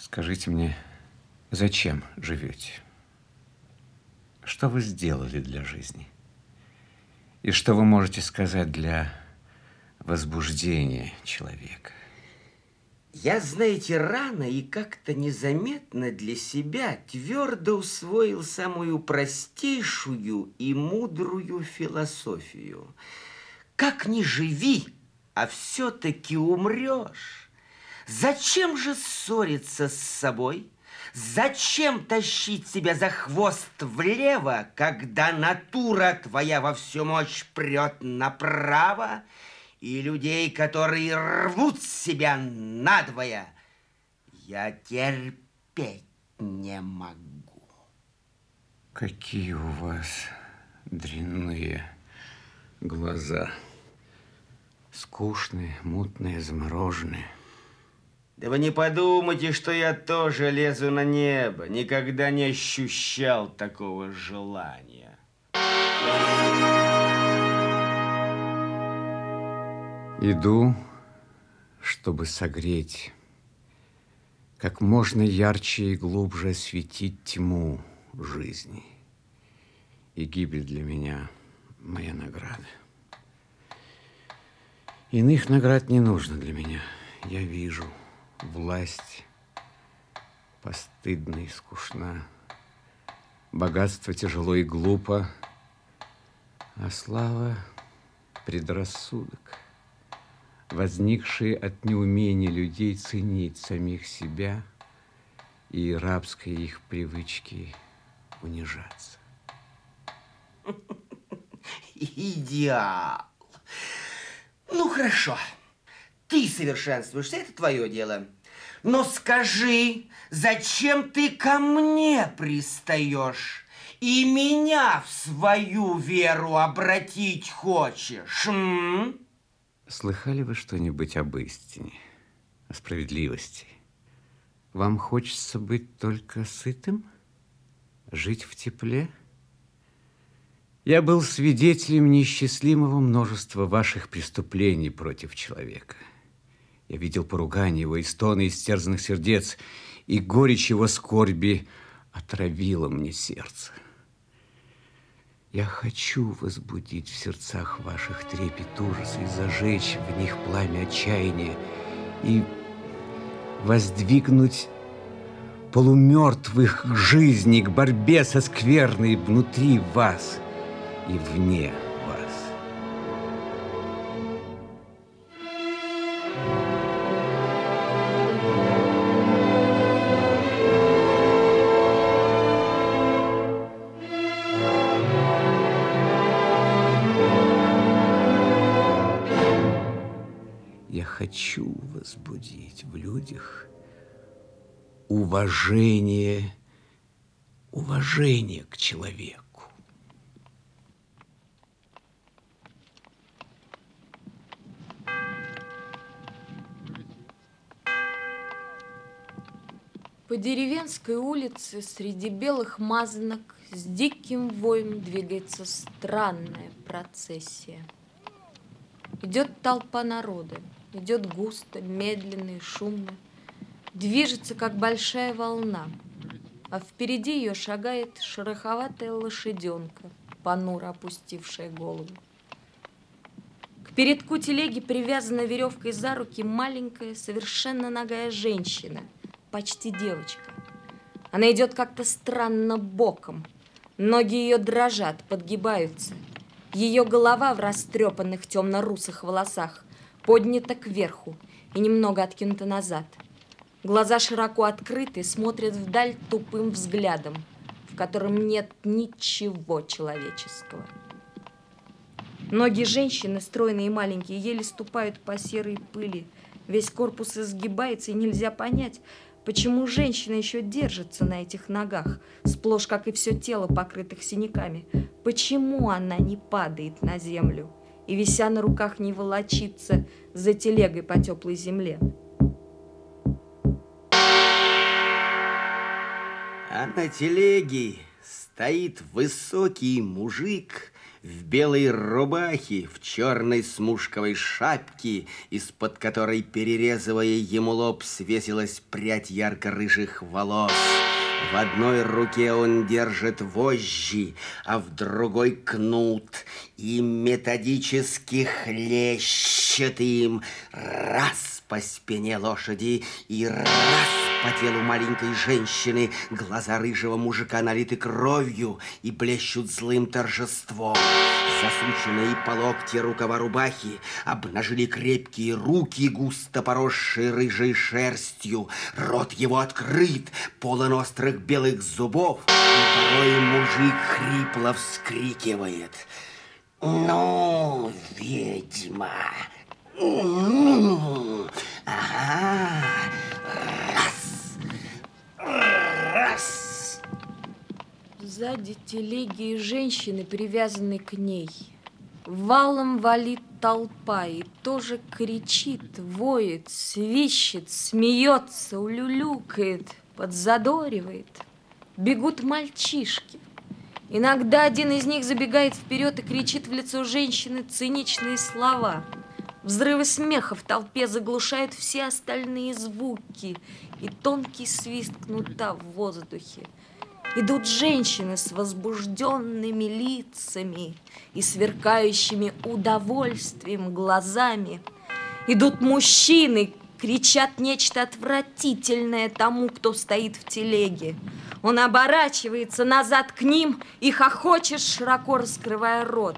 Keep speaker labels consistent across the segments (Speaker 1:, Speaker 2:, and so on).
Speaker 1: Скажите мне, зачем живете? Что вы сделали для жизни? И что вы можете сказать для возбуждения человека?
Speaker 2: Я, знаете, рано и как-то незаметно для себя твердо усвоил самую простейшую и мудрую философию. Как ни живи, а все-таки умрешь. Зачем же ссориться с собой? Зачем тащить себя за хвост влево, когда натура твоя во всю мощь прет направо, и людей, которые рвут себя надвое, я терпеть не могу.
Speaker 1: Какие у вас дрянные глаза. Скучные, мутные, замороженные.
Speaker 2: Да вы не подумайте, что я тоже лезу на небо. Никогда не ощущал такого желания.
Speaker 1: Иду, чтобы согреть, как можно ярче и глубже осветить тьму жизни. И гибель для меня моя награда. Иных наград не нужно для меня. Я вижу, власть постыдна и скучна. Богатство тяжело и глупо, а слава предрассудок возникшие от неумения людей ценить самих себя и рабской их привычки унижаться.
Speaker 2: Идеал. Ну, хорошо. Ты совершенствуешься, это твое дело. Но скажи, зачем ты ко мне пристаешь и меня в свою веру обратить хочешь? М?
Speaker 1: Слыхали вы что-нибудь об истине, о справедливости? Вам хочется быть только сытым? Жить в тепле? Я был свидетелем неисчислимого множества ваших преступлений против человека. Я видел поругание его и стоны истерзанных сердец, и горечь его скорби отравила мне сердце. Я хочу возбудить в сердцах ваших трепет ужаса и зажечь в них пламя отчаяния и воздвигнуть полумертвых жизни к борьбе со скверной внутри вас и вне хочу возбудить в людях уважение, уважение к человеку.
Speaker 3: По деревенской улице среди белых мазанок с диким воем двигается странная процессия. Идет толпа народа. Идет густо, медленно и шумно. Движется, как большая волна. А впереди ее шагает шероховатая лошаденка, понуро опустившая голову. К передку телеги привязана веревкой за руки маленькая, совершенно ногая женщина, почти девочка. Она идет как-то странно боком. Ноги ее дрожат, подгибаются. Ее голова в растрепанных темно-русых волосах поднята кверху и немного откинута назад. Глаза широко открыты, смотрят вдаль тупым взглядом, в котором нет ничего человеческого. Ноги женщины, стройные и маленькие, еле ступают по серой пыли. Весь корпус изгибается, и нельзя понять, почему женщина еще держится на этих ногах, сплошь, как и все тело, покрытых синяками. Почему она не падает на землю? И, вися на руках, не волочиться за телегой по теплой земле.
Speaker 2: А на телеге стоит высокий мужик в белой рубахе, в черной смушковой шапке, из-под которой, перерезывая ему лоб, свесилась прядь ярко-рыжих волос. В одной руке он держит вожжи, а в другой кнут и методически хлещет им. Раз по спине лошади и раз по телу маленькой женщины глаза рыжего мужика налиты кровью и блещут злым торжеством. Засученные по локти рукава рубахи обнажили крепкие руки, густо поросшие рыжей шерстью. Рот его открыт, полон острых белых зубов, и порой мужик хрипло вскрикивает. «Ну, ведьма! Ну, ага!
Speaker 3: Сзади телеги и женщины, привязанные к ней. Валом валит толпа и тоже кричит, воет, свищет, смеется, улюлюкает, подзадоривает. Бегут мальчишки. Иногда один из них забегает вперед и кричит в лицо женщины циничные слова. Взрывы смеха в толпе заглушают все остальные звуки, и тонкий свист кнута в воздухе. Идут женщины с возбужденными лицами и сверкающими удовольствием глазами. Идут мужчины, кричат нечто отвратительное тому, кто стоит в телеге. Он оборачивается назад к ним и хохочет, широко раскрывая рот.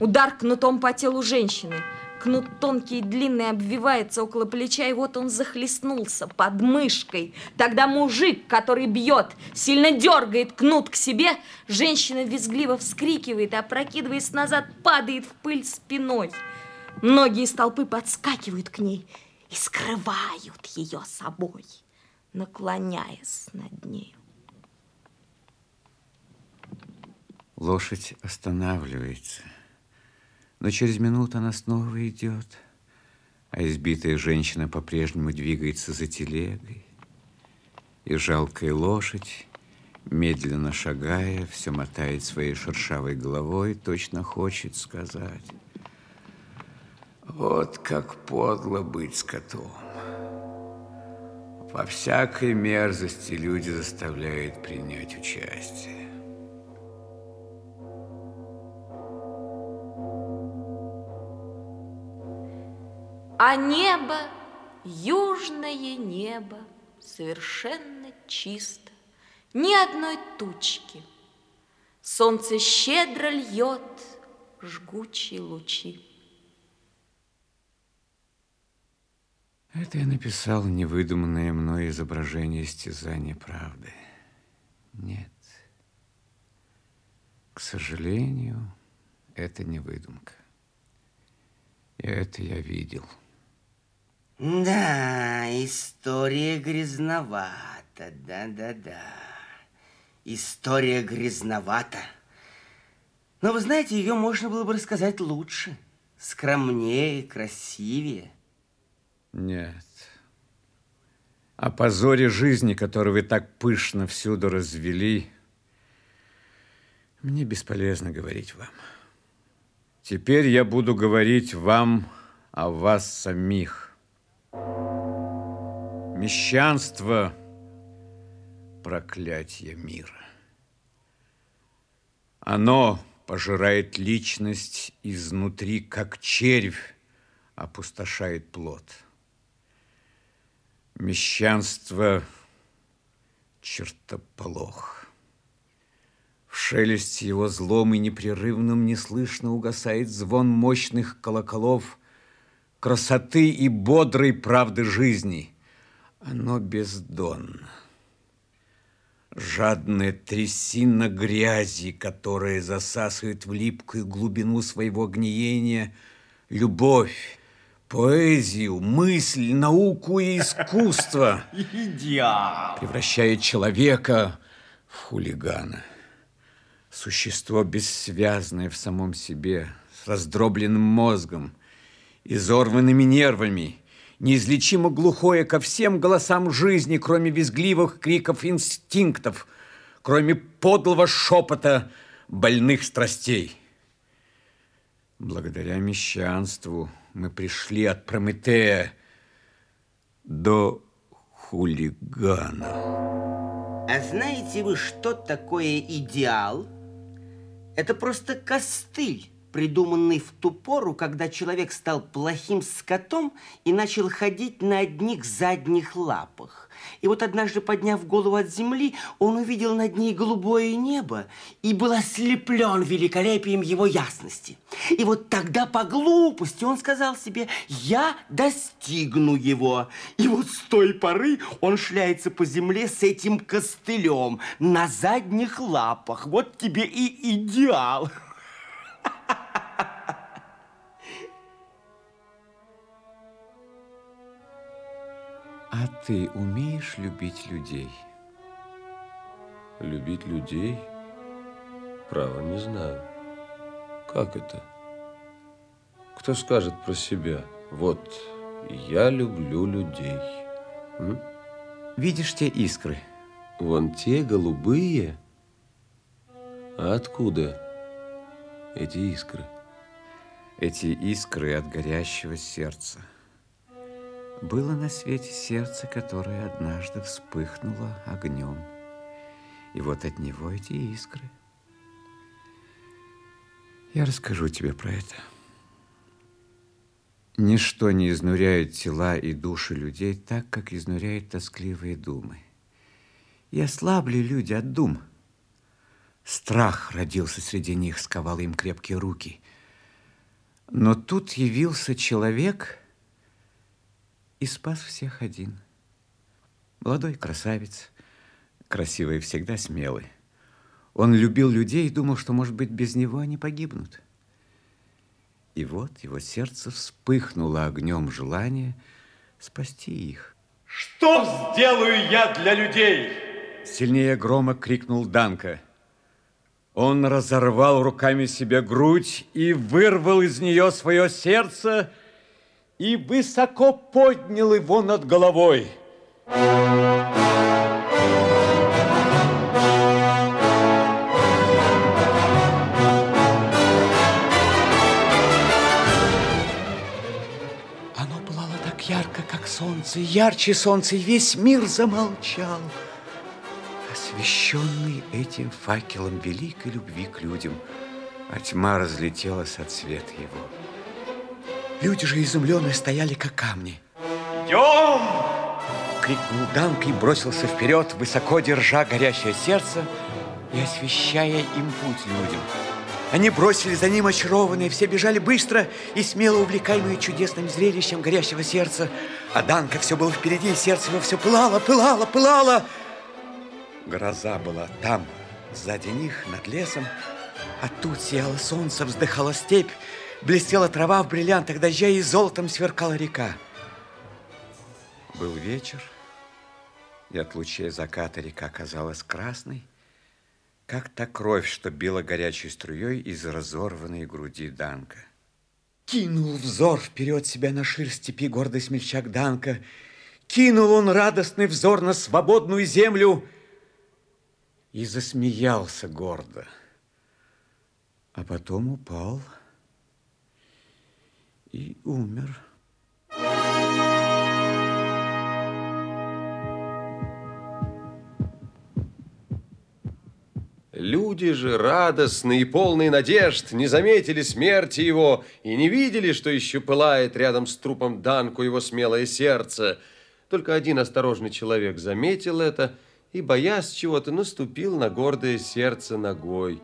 Speaker 3: Удар кнутом по телу женщины – Кнут тонкий и длинный обвивается около плеча, и вот он захлестнулся под мышкой. Тогда мужик, который бьет, сильно дергает кнут к себе. Женщина визгливо вскрикивает, опрокидываясь назад, падает в пыль спиной. Многие из толпы подскакивают к ней и скрывают ее собой, наклоняясь над нею.
Speaker 1: Лошадь останавливается – но через минуту она снова идет, а избитая женщина по-прежнему двигается за телегой. И жалкая лошадь, медленно шагая, все мотает своей шершавой головой, точно хочет сказать. Вот как подло быть скотом. Во всякой мерзости люди заставляют принять участие.
Speaker 3: А небо, южное небо, совершенно чисто, ни одной тучки. Солнце щедро льет жгучие лучи.
Speaker 1: Это я написал невыдуманное мной изображение истязания правды. Нет. К сожалению, это не выдумка. И это я видел.
Speaker 2: Да, история грязновата, да-да-да. История грязновата. Но вы знаете, ее можно было бы рассказать лучше, скромнее, красивее.
Speaker 1: Нет. О позоре жизни, которую вы так пышно всюду развели, мне бесполезно говорить вам. Теперь я буду говорить вам о вас самих. Мещанство – проклятие мира. Оно пожирает личность изнутри, как червь опустошает плод. Мещанство – чертополох. В шелесте его злом и непрерывном неслышно угасает звон мощных колоколов – красоты и бодрой правды жизни. Оно бездонно. Жадная трясина грязи, которая засасывает в липкую глубину своего гниения любовь, поэзию, мысль, науку и искусство.
Speaker 2: Идеал!
Speaker 1: Превращает человека в хулигана. Существо бессвязное в самом себе, с раздробленным мозгом – изорванными нервами, неизлечимо глухое ко всем голосам жизни, кроме визгливых криков инстинктов, кроме подлого шепота больных страстей. Благодаря мещанству мы пришли от Прометея до хулигана.
Speaker 2: А знаете вы, что такое идеал? Это просто костыль, придуманный в ту пору, когда человек стал плохим скотом и начал ходить на одних задних лапах. И вот однажды, подняв голову от земли, он увидел над ней голубое небо и был ослеплен великолепием его ясности. И вот тогда по глупости он сказал себе, я достигну его. И вот с той поры он шляется по земле с этим костылем на задних лапах. Вот тебе и идеал.
Speaker 1: Ты умеешь любить людей?
Speaker 4: Любить людей? Право, не знаю. Как это? Кто скажет про себя? Вот, я люблю людей. М?
Speaker 1: Видишь те искры?
Speaker 4: Вон те голубые. А откуда эти искры?
Speaker 1: Эти искры от горящего сердца. Было на свете сердце, которое однажды вспыхнуло огнем. И вот от него эти искры. Я расскажу тебе про это. Ничто не изнуряет тела и души людей так, как изнуряет тоскливые думы. И ослабли люди от дум. Страх родился среди них, сковал им крепкие руки. Но тут явился человек и спас всех один. Молодой красавец, красивый и всегда смелый. Он любил людей и думал, что, может быть, без него они погибнут. И вот его сердце вспыхнуло огнем желания спасти их.
Speaker 5: Что сделаю я для людей?
Speaker 1: Сильнее грома крикнул Данка. Он разорвал руками себе грудь и вырвал из нее свое сердце и высоко поднял его над головой. Оно пылало так ярко, как солнце, ярче солнца, и весь мир замолчал, освещенный этим факелом великой любви к людям, а тьма разлетелась от света его. Люди же изумленные стояли, как камни.
Speaker 5: Идем!
Speaker 1: Крикнул Данка и бросился вперед, высоко держа горящее сердце и освещая им путь людям. Они бросили за ним очарованные, все бежали быстро и смело увлекаемые чудесным зрелищем горящего сердца. А Данка все было впереди, и сердце его все пылало, пылало, пылало. Гроза была там, сзади них, над лесом, а тут сияло солнце, вздыхала степь, блестела трава в бриллиантах дождя и золотом сверкала река. Был вечер, и от лучей заката река казалась красной, как та кровь, что била горячей струей из разорванной груди Данка. Кинул взор вперед себя на ширь степи гордый смельчак Данка. Кинул он радостный взор на свободную землю и засмеялся гордо. А потом упал и умер.
Speaker 4: Люди же, радостные и полные надежд, не заметили смерти его и не видели, что еще пылает рядом с трупом Данку его смелое сердце. Только один осторожный человек заметил это и, боясь чего-то, наступил на гордое сердце ногой.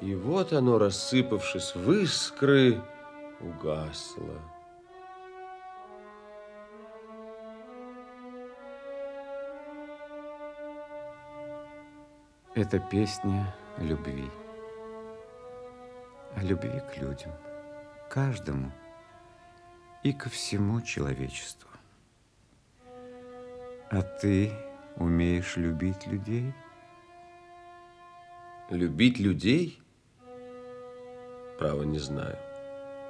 Speaker 4: И вот оно, рассыпавшись в искры, угасло.
Speaker 1: Это песня любви. О любви к людям, каждому и ко всему человечеству. А ты умеешь любить людей?
Speaker 4: Любить людей? Право не знаю.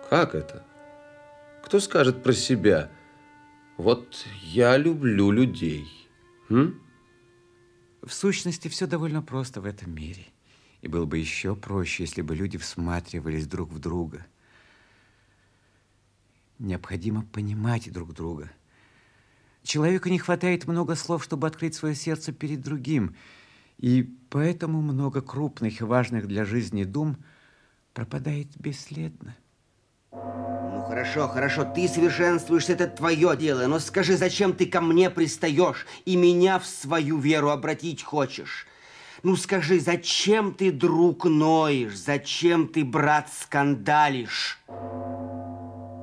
Speaker 4: Как это? Кто скажет про себя? Вот я люблю людей. М?
Speaker 1: В сущности, все довольно просто в этом мире. И было бы еще проще, если бы люди всматривались друг в друга. Необходимо понимать друг друга. Человеку не хватает много слов, чтобы открыть свое сердце перед другим. И поэтому много крупных и важных для жизни дум пропадает бесследно.
Speaker 2: Ну, хорошо, хорошо, ты совершенствуешься, это твое дело. Но скажи, зачем ты ко мне пристаешь и меня в свою веру обратить хочешь? Ну, скажи, зачем ты, друг, ноешь? Зачем ты, брат, скандалишь?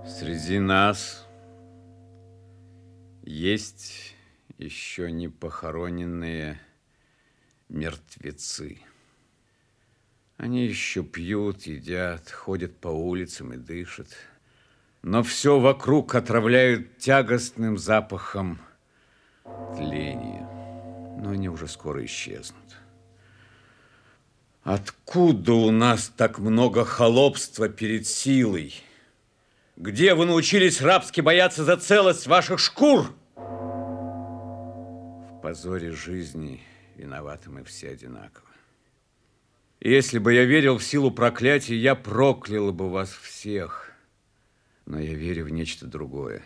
Speaker 1: Среди нас есть еще не похороненные мертвецы. Они еще пьют, едят, ходят по улицам и дышат. Но все вокруг отравляют тягостным запахом тления. Но они уже скоро исчезнут. Откуда у нас так много холопства перед силой? Где вы научились рабски бояться за целость ваших шкур? В позоре жизни виноваты мы все одинаково. Если бы я верил в силу проклятия, я проклял бы вас всех. Но я верю в нечто другое.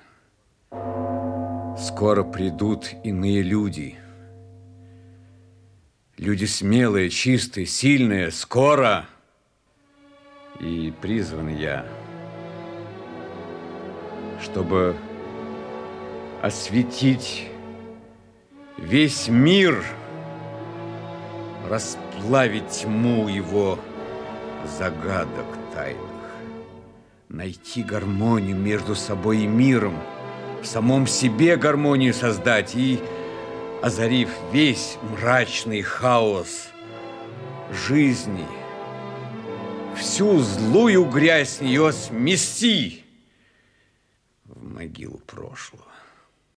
Speaker 1: Скоро придут иные люди. Люди смелые, чистые, сильные. Скоро. И призван я, чтобы осветить весь мир, расплавить тьму его загадок тайных, найти гармонию между собой и миром, в самом себе гармонию создать и озарив весь мрачный хаос жизни, всю злую грязь нее смести в могилу прошлого.